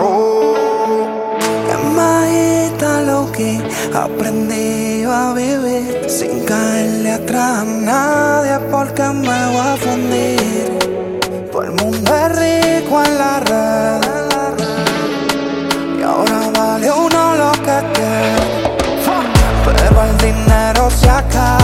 agarró. Lo que aprendí a vivir sin caerle atrás a nadie porque me voy a fundir. Todo el mundo es rico en la red. Y ahora vale uno lo que te. Pero el dinero se acaba.